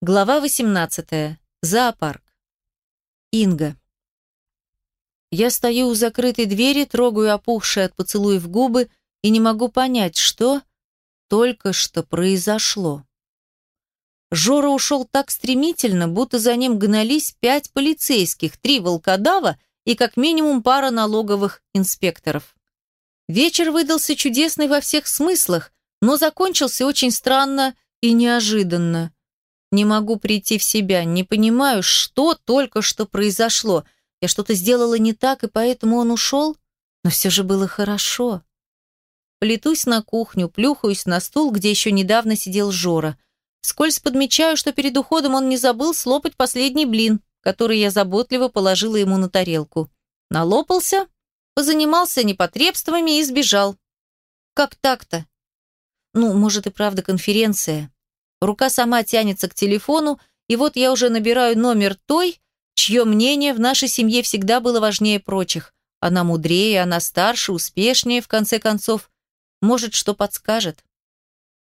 Глава 18. Зоопарк. Инга. Я стою у закрытой двери, трогаю опухшие от поцелуев губы и не могу понять, что только что произошло. Жора ушел так стремительно, будто за ним гнались пять полицейских, три волкодава и как минимум пара налоговых инспекторов. Вечер выдался чудесный во всех смыслах, но закончился очень странно и неожиданно. Не могу прийти в себя, не понимаю, что только что произошло. Я что-то сделала не так, и поэтому он ушел? Но все же было хорошо. Плетусь на кухню, плюхаюсь на стул, где еще недавно сидел Жора. Скользь подмечаю, что перед уходом он не забыл слопать последний блин, который я заботливо положила ему на тарелку. Налопался, позанимался непотребствами и сбежал. Как так-то? Ну, может и правда конференция. Рука сама тянется к телефону, и вот я уже набираю номер той, чье мнение в нашей семье всегда было важнее прочих. Она мудрее, она старше, успешнее, в конце концов. Может, что подскажет?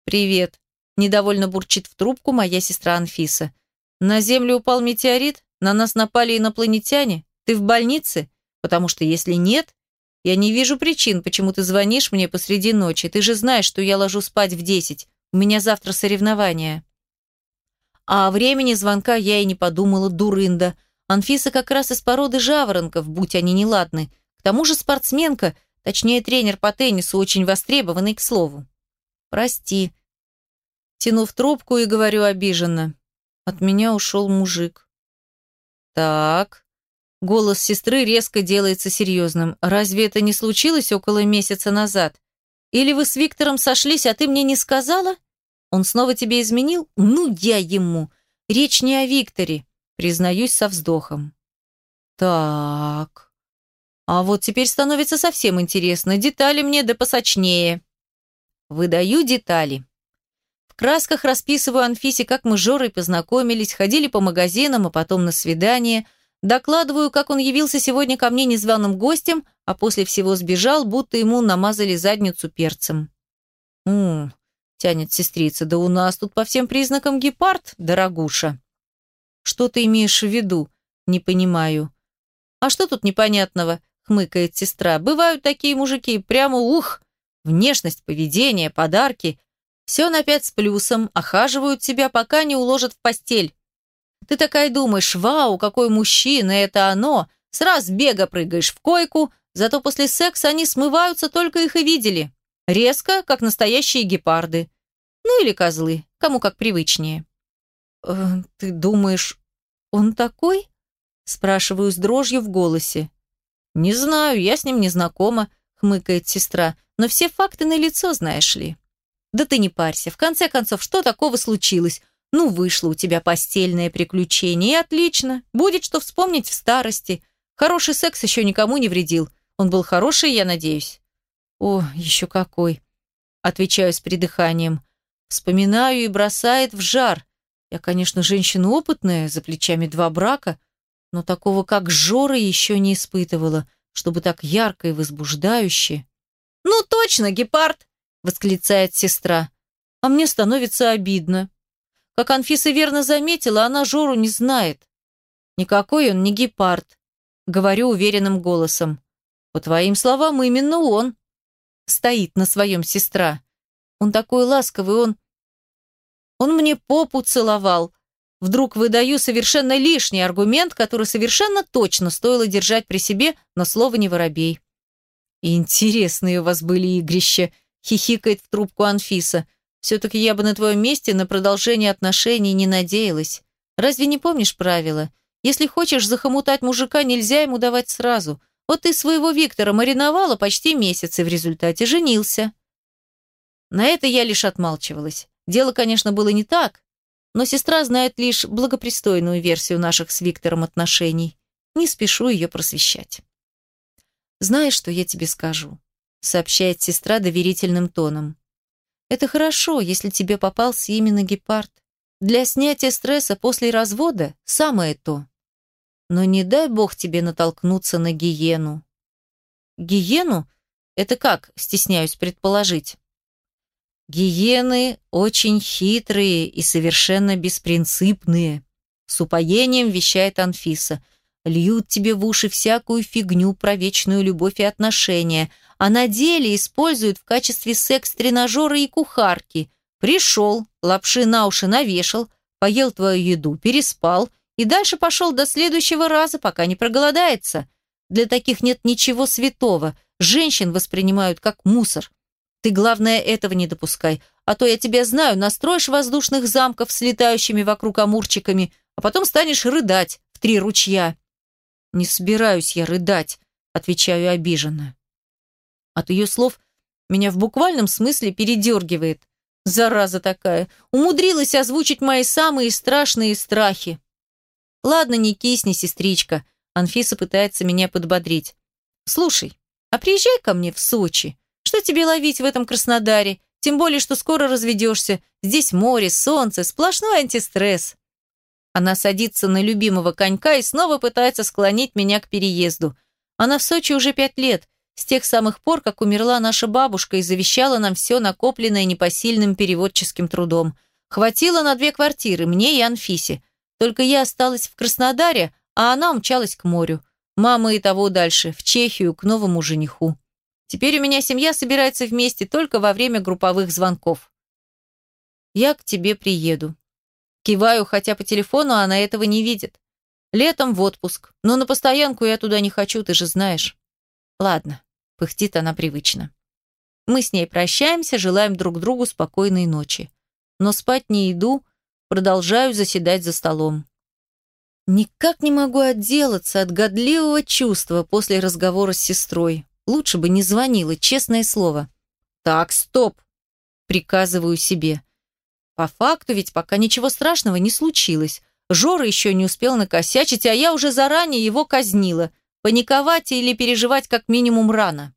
«Привет», – недовольно бурчит в трубку моя сестра Анфиса. «На Землю упал метеорит? На нас напали инопланетяне? Ты в больнице? Потому что если нет, я не вижу причин, почему ты звонишь мне посреди ночи. Ты же знаешь, что я ложу спать в десять. У меня завтра соревнования. А о времени звонка я и не подумала, дурында. Анфиса как раз из породы жаворонков, будь они неладны. К тому же спортсменка, точнее тренер по теннису, очень востребованный, к слову. Прости. Тянув трубку и говорю обиженно. От меня ушел мужик. Так. Голос сестры резко делается серьезным. Разве это не случилось около месяца назад? Или вы с Виктором сошлись, а ты мне не сказала? Он снова тебе изменил? Ну, я ему. Речь не о Викторе, признаюсь со вздохом. Так. А вот теперь становится совсем интересно. Детали мне да посочнее. Выдаю детали. В красках расписываю Анфисе, как мы с Жорой познакомились, ходили по магазинам, а потом на свидание – Докладываю, как он явился сегодня ко мне незваным гостем, а после всего сбежал, будто ему намазали задницу перцем. «М-м», тянет сестрица, «да у нас тут по всем признакам гепард, дорогуша». «Что ты имеешь в виду?» «Не понимаю». «А что тут непонятного?» — хмыкает сестра. «Бывают такие мужики, прямо ух! Внешность, поведение, подарки. Все на пять с плюсом, охаживают тебя, пока не уложат в постель. Ты такая думаешь, вау, какой мужчина, это оно. Сразу бега прыгаешь в койку, зато после секса они смываются, только их и видели. Резко, как настоящие гепарды. Ну или козлы, кому как привычнее. «Э, «Ты думаешь, он такой?» Спрашиваю с дрожью в голосе. «Не знаю, я с ним не знакома», — хмыкает сестра. «Но все факты на лицо, знаешь ли». «Да ты не парься. В конце концов, что такого случилось? Ну, вышло у тебя постельное приключение, и отлично. Будет что вспомнить в старости. Хороший секс еще никому не вредил. Он был хороший, я надеюсь. О, еще какой. Отвечаю с придыханием. Вспоминаю и бросает в жар. Я, конечно, женщина опытная, за плечами два брака, но такого, как Жора, еще не испытывала, чтобы так ярко и возбуждающе. «Ну точно, гепард!» — восклицает сестра. А мне становится обидно. Как Анфиса верно заметила, она Жору не знает. Никакой он не гепард, говорю уверенным голосом. По твоим словам, именно он. Стоит на своем сестра. Он такой ласковый, он... Он мне попу целовал. Вдруг выдаю совершенно лишний аргумент, который совершенно точно стоило держать при себе, но слово не воробей. «Интересные у вас были игрища», — хихикает в трубку Анфиса. Все-таки я бы на твоем месте на продолжение отношений не надеялась. Разве не помнишь правила? Если хочешь захомутать мужика, нельзя ему давать сразу. Вот ты своего Виктора мариновала почти месяц и в результате женился. На это я лишь отмалчивалась. Дело, конечно, было не так, но сестра знает лишь благопристойную версию наших с Виктором отношений. Не спешу ее просвещать. «Знаешь, что я тебе скажу?» сообщает сестра доверительным тоном. Это хорошо, если тебе попался именно гепард. Для снятия стресса после развода самое то. Но не дай бог тебе натолкнуться на гиену. Гиену? Это как, стесняюсь предположить. Гиены очень хитрые и совершенно беспринципные. С упоением вещает Анфиса. Льют тебе в уши всякую фигню про вечную любовь и отношения, а на деле используют в качестве секс-тренажера и кухарки. Пришел, лапши на уши навешал, поел твою еду, переспал и дальше пошел до следующего раза, пока не проголодается. Для таких нет ничего святого. Женщин воспринимают как мусор. Ты, главное, этого не допускай, а то я тебя знаю, настроишь воздушных замков с летающими вокруг амурчиками, а потом станешь рыдать в три ручья. Не собираюсь я рыдать, отвечаю обиженно. От ее слов меня в буквальном смысле передергивает. Зараза такая, умудрилась озвучить мои самые страшные страхи. Ладно, не кисни, сестричка. Анфиса пытается меня подбодрить. Слушай, а приезжай ко мне в Сочи. Что тебе ловить в этом Краснодаре? Тем более, что скоро разведешься. Здесь море, солнце, сплошной антистресс. Она садится на любимого конька и снова пытается склонить меня к переезду. Она в Сочи уже пять лет, с тех самых пор, как умерла наша бабушка и завещала нам все накопленное непосильным переводческим трудом. Хватило на две квартиры, мне и Анфисе. Только я осталась в Краснодаре, а она умчалась к морю. Мама и того дальше, в Чехию, к новому жениху. Теперь у меня семья собирается вместе только во время групповых звонков. Я к тебе приеду. Киваю, хотя по телефону она этого не видит. Летом в отпуск, но на постоянку я туда не хочу, ты же знаешь. Ладно, пыхтит она привычно. Мы с ней прощаемся, желаем друг другу спокойной ночи. Но спать не иду, продолжаю заседать за столом. Никак не могу отделаться от годливого чувства после разговора с сестрой. Лучше бы не звонила, честное слово. Так, стоп, приказываю себе. По факту ведь пока ничего страшного не случилось. Жора еще не успел накосячить, а я уже заранее его казнила. Паниковать или переживать как минимум рано.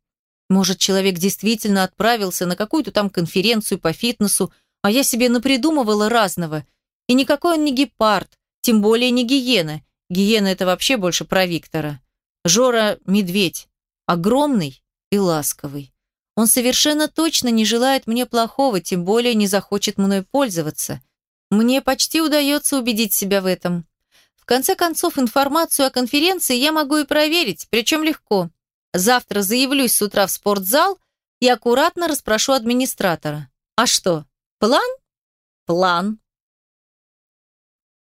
Может, человек действительно отправился на какую-то там конференцию по фитнесу, а я себе напридумывала разного. И никакой он не гепард, тем более не гиена. Гиена это вообще больше про Виктора. Жора – медведь. Огромный и ласковый. Он совершенно точно не желает мне плохого, тем более не захочет мной пользоваться. Мне почти удается убедить себя в этом. В конце концов, информацию о конференции я могу и проверить, причем легко. Завтра заявлюсь с утра в спортзал и аккуратно расспрошу администратора. А что, план? План.